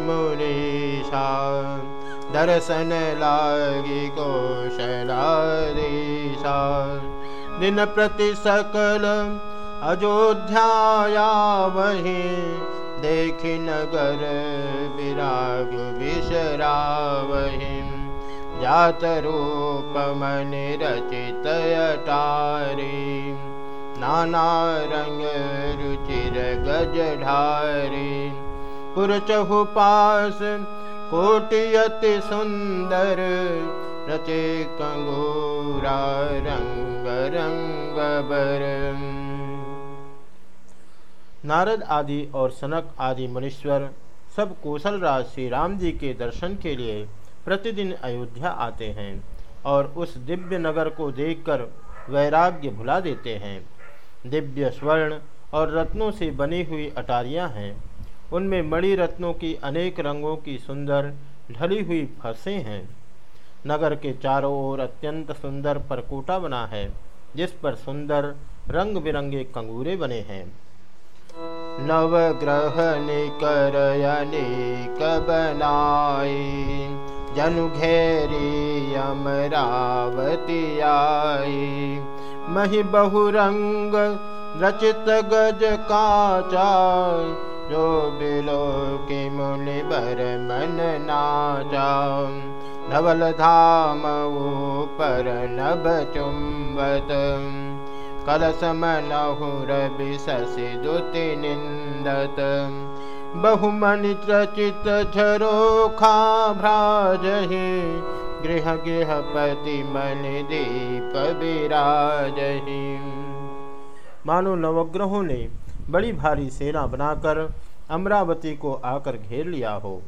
मुनीषा दर्शन लागी कौशलादीशा दिन प्रति सकल अयोध्याया देखि नगर विराग विशरा वही नाना रंग रुचिर गज ढारी। पुरचहु पास कोटियति सुंदर, रचे कंगूरा रंग रंग बर। नारद आदि और सनक आदि मुनीश्वर सब कौशल राज श्री राम जी के दर्शन के लिए प्रतिदिन अयोध्या आते हैं और उस दिव्य नगर को देखकर वैराग्य भुला देते हैं। दिव्य स्वर्ण और रत्नों से बनी हुई अटारियाँ हैं। उनमें मणि रत्नों की अनेक रंगों की सुंदर ढली हुई फसें हैं। नगर के चारों ओर अत्यंत सुंदर परकोटा बना है, जिस पर सुंदर रंग बिरंगे कंगूरे बने हैं। नवग्रह निकर अनेक बनाई जनु घेरी अमरावती आई मही बहुरंग रचित गज काचा जो बिलो के मुनि बर मन नाचा नवल धाम ऊपर नभ चुंबत कलश मनहुर बिशि दुति निंदत बहुमनि रचित झरोखा भ्राजही गृह गृहपति मन दीप विराजही। मानो नवग्रहों ने बड़ी भारी सेना बनाकर अमरावती को आकर घेर लिया हो।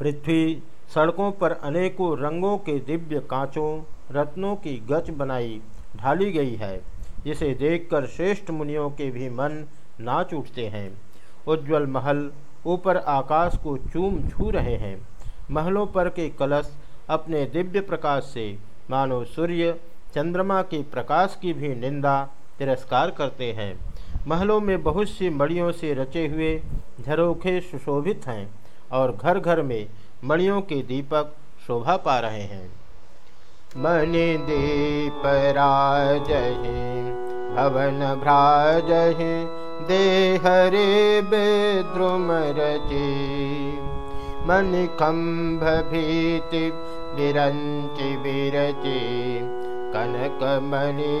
पृथ्वी सड़कों पर अनेकों रंगों के दिव्य कांचों, रत्नों की गच बनाई ढाली गई है, जिसे देखकर श्रेष्ठ मुनियों के भी मन नाच उठते हैं। उज्ज्वल महल, ऊपर आकाश को चूम छू रहे हैं। महलों पर के कलश अपने दिव्य प्रकाश से मानो सूर्य चंद्रमा के प्रकाश की भी निंदा, तिरस्कार करते हैं। महलों में बहुत सी मड़ियों से रचे हुए झरोखे सुशोभित हैं और घर घर में मड़ियों के दीपक शोभा पा रहे हैं। मन दीप राजहि, भवन भ्राजहि, देहरे बेद्रुम रची। मणिकम्भ भीति विरञ्चि विरचि कनकमणि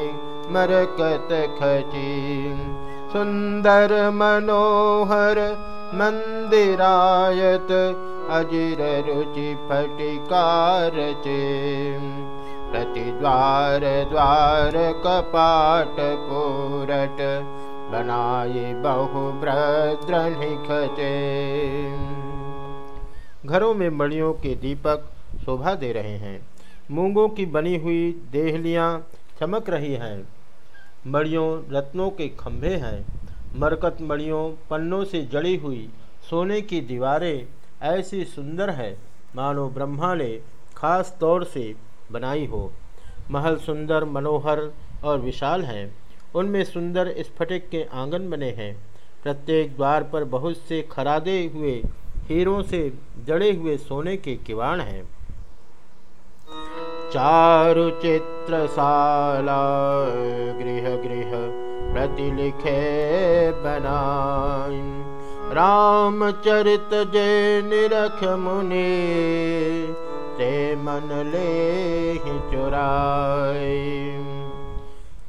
मरकत खचि सुन्दर मनोहर मन्दिरायत अजिर रुचि फटिकार चे प्रतिद्वार द्वार कपाट पूरट बनाए बहु भद्रनिखचे घरों में मणियों के दीपक शोभा दे रहे हैं। मूंगों की बनी हुई देहलियाँ चमक रही हैं। मड़ियों रत्नों के खंभे हैं। मरकत मड़ियों पन्नों से जड़ी हुई सोने की दीवारें ऐसी सुंदर है, मानो ब्रह्मा ने खास तौर से बनाई हो। महल सुंदर, मनोहर और विशाल हैं। उनमें सुंदर स्फटिक के आँगन बने हैं। प्रत्येक द्वार पर बहुत से खरादे हुए हीरों से जड़े हुए सोने के किवाड़ हैं। चारु चित्रशाला गृह गृह प्रतिलिखे बना रामचरित जय निरख मुनि, ते मन ले चुराए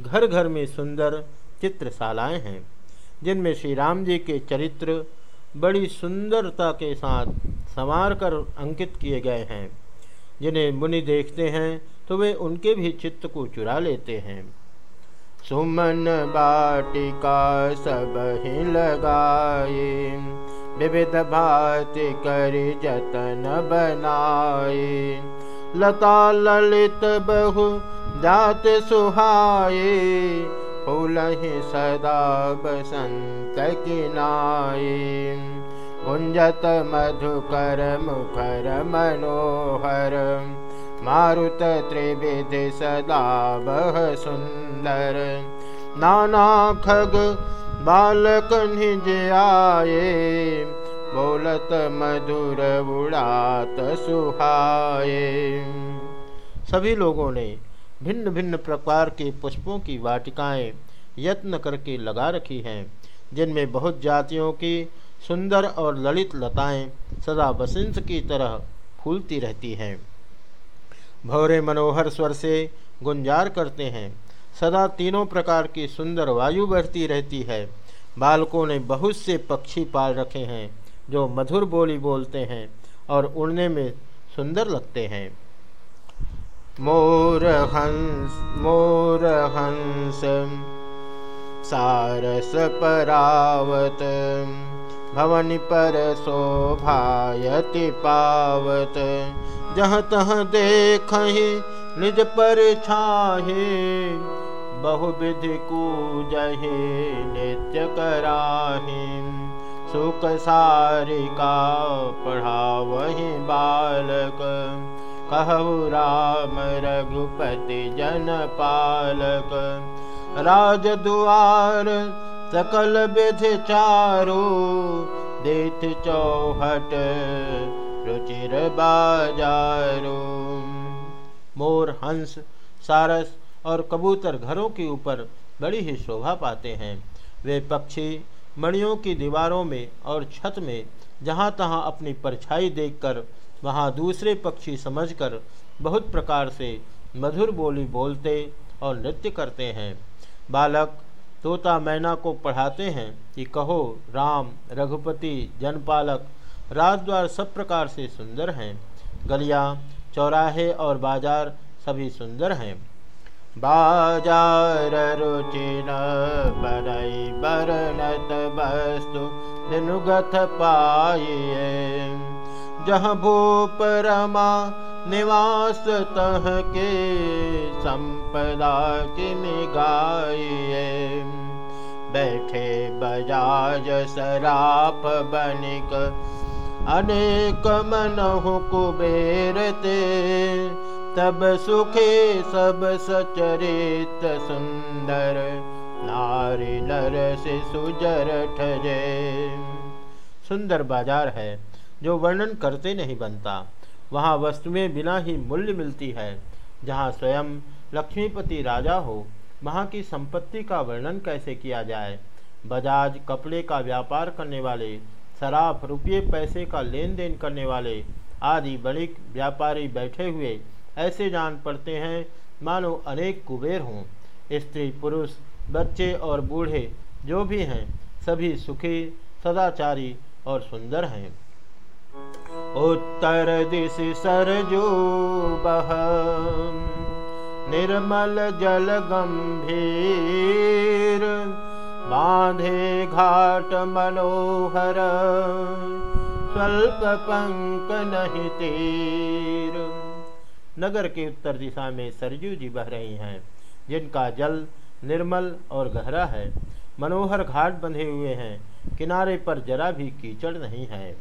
घर घर में सुंदर चित्रशालाएँ हैं, जिनमें श्री राम जी के चरित्र बड़ी सुंदरता के साथ संवार कर अंकित किए गए हैं। जिन्हें मुनि देखते हैं तो वे उनके भी चित्त को चुरा लेते हैं। सुमन बाटिका सब ही लगाए विविध भाति कर जतन बनाए। लता ललित बहु जात सुहाए, फूल सदा बसंत किनाए कुंजत मधुकर मुखर मनोहर। मारुत त्रिविधि सदा बह सुंदर नाना खग बालक निज आए बोलत मधुर उड़ात सुहाए सभी लोगों ने भिन्न भिन्न प्रकार के पुष्पों की वाटिकाएँ यत्न करके लगा रखी हैं, जिनमें बहुत जातियों की सुंदर और ललित लताएँ सदा बसंत की तरह फूलती रहती हैं। भौरे मनोहर स्वर से गुंजार करते हैं। सदा तीनों प्रकार की सुंदर वायु बहती रहती है। बालकों ने बहुत से पक्षी पाल रखे हैं, जो मधुर बोली बोलते हैं और उड़ने में सुंदर लगते हैं। मोर हंस मोर हंस, सारस परावत। भवन पर शोभायति पावत। जह तह देख निज पर छाहे। बहुविधि कूजहे नित्य कराही। सुख सारिका पढ़ा बालक। कहु राम रघुपति जन पालक राज दुआर सकल विधि चारो देत चौहट, रुचिर बाजारो। मोर हंस, सारस और कबूतर घरों के ऊपर बड़ी ही शोभा पाते हैं। वे पक्षी मणियों की दीवारों में और छत में जहाँ तहाँ अपनी परछाई देखकर वहाँ दूसरे पक्षी समझकर बहुत प्रकार से मधुर बोली बोलते और नृत्य करते हैं। बालक तोता मैना को पढ़ाते हैं कि कहो, राम, रघुपति, जनपालक, राजद्वार सब प्रकार से सुंदर हैं। गलियाँ, चौराहे और बाज़ार सभी सुंदर हैं। बाज़ार रुचिन बरई बरनत वस्तु दिनुगत पाइए। जह भूप रमा निवास तह के संपदा की निगाइए बैठे बजाज सराप बनिक। अनेक मनहु कुबेरते, तब सुखे सब सचरित सुंदर। नारी नर से सुजर ठजे सुंदर बाज़ार है, जो वर्णन करते नहीं बनता। वहाँ वस्तुएँ बिना ही मूल्य मिलती है। जहाँ स्वयं लक्ष्मीपति राजा हो वहाँ की संपत्ति का वर्णन कैसे किया जाए? बजाज, कपड़े का व्यापार करने वाले, शराब, रुपये, पैसे का लेन देन करने वाले आदि बड़िक व्यापारी बैठे हुए, ऐसे जान पड़ते हैं। मानो अनेक कुबेर हों, स्त्री, पुरुष, बच्चे और बूढ़े, जो भी हैं, सभी सुखी, सदाचारी और सुंदर हैं। उत्तर दिश सरजो बह निर्मल जल गंभीर, बांधे घाट मनोहर, स्वल्प पंक नहीं तीर। नगर के उत्तर दिशा में सरजू जी बह रही हैं, जिनका जल निर्मल और गहरा है। मनोहर घाट बंधे हुए हैं, किनारे पर जरा भी कीचड़ नहीं है।